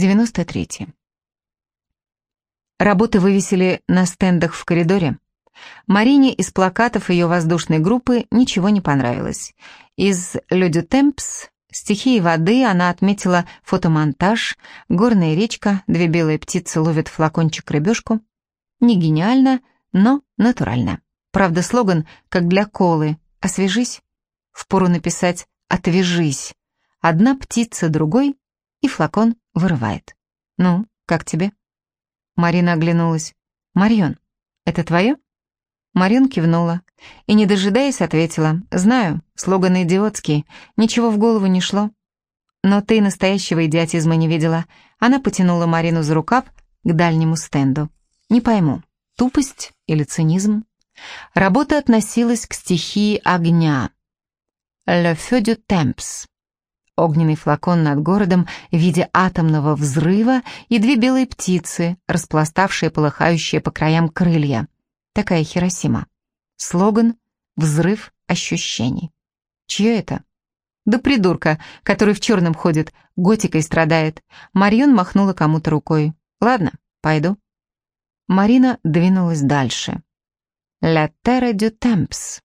93. Работы вывесили на стендах в коридоре. Марине из плакатов ее воздушной группы ничего не понравилось. Из «Люди Темпс» стихии воды она отметила фотомонтаж, горная речка, две белые птицы ловят флакончик рыбешку. Не гениально, но натурально. Правда, слоган, как для колы «Освежись», впору написать «Отвяжись». Одна птица другой, и флакон вырывает. «Ну, как тебе?» Марина оглянулась. «Марьон, это твое?» Марин кивнула и, не дожидаясь, ответила. «Знаю, слоган идиотский, ничего в голову не шло». «Но ты настоящего идиотизма не видела». Она потянула Марину за рукав к дальнему стенду. «Не пойму, тупость или цинизм?» Работа относилась к стихии огня. «Le feu du temps», огненный флакон над городом в виде атомного взрыва и две белые птицы, распластавшие полыхающие по краям крылья. Такая Хиросима. Слоган «Взрыв ощущений». Чье это? Да придурка, который в черном ходит, готикой страдает. Марион махнула кому-то рукой. Ладно, пойду. Марина двинулась дальше. «La Terra du Temps».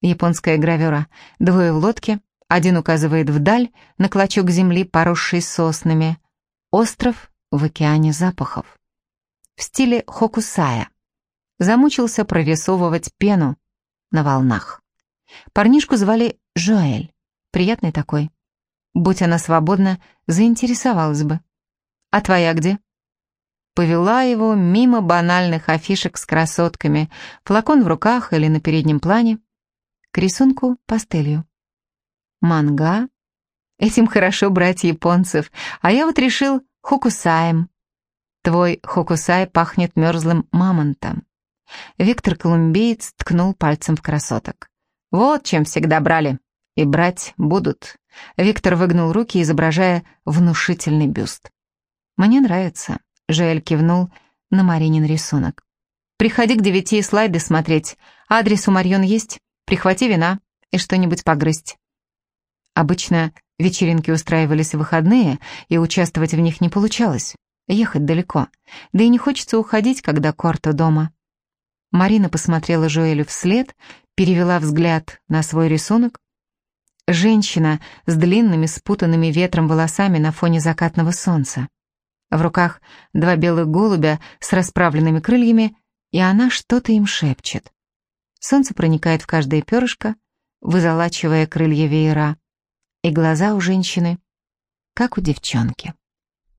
Японская гравюра. Двое в лодке, один указывает вдаль, на клочок земли, поросший соснами. Остров в океане запахов. В стиле хокусая. Замучился прорисовывать пену на волнах. Парнишку звали Жоэль. Приятный такой. Будь она свободна, заинтересовалась бы. «А твоя где?» Повела его мимо банальных афишек с красотками, флакон в руках или на переднем плане, к рисунку пастелью. Манга? Этим хорошо брать японцев, а я вот решил хокусаем. Твой хокусай пахнет мерзлым мамонтом. Виктор Колумбиец ткнул пальцем в красоток. Вот чем всегда брали. И брать будут. Виктор выгнул руки, изображая внушительный бюст. «Мне нравится», — Жель кивнул на Маринин рисунок. «Приходи к девяти слайды смотреть. Адрес у Марьон есть? Прихвати вина и что-нибудь погрызть». Обычно вечеринки устраивались в выходные, и участвовать в них не получалось. Ехать далеко. Да и не хочется уходить, когда Корто дома. Марина посмотрела Жоэлю вслед, перевела взгляд на свой рисунок. Женщина с длинными спутанными ветром волосами на фоне закатного солнца. В руках два белых голубя с расправленными крыльями, и она что-то им шепчет. Солнце проникает в каждое перышко, вызолачивая крылья веера и глаза у женщины, как у девчонки.